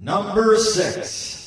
Number six.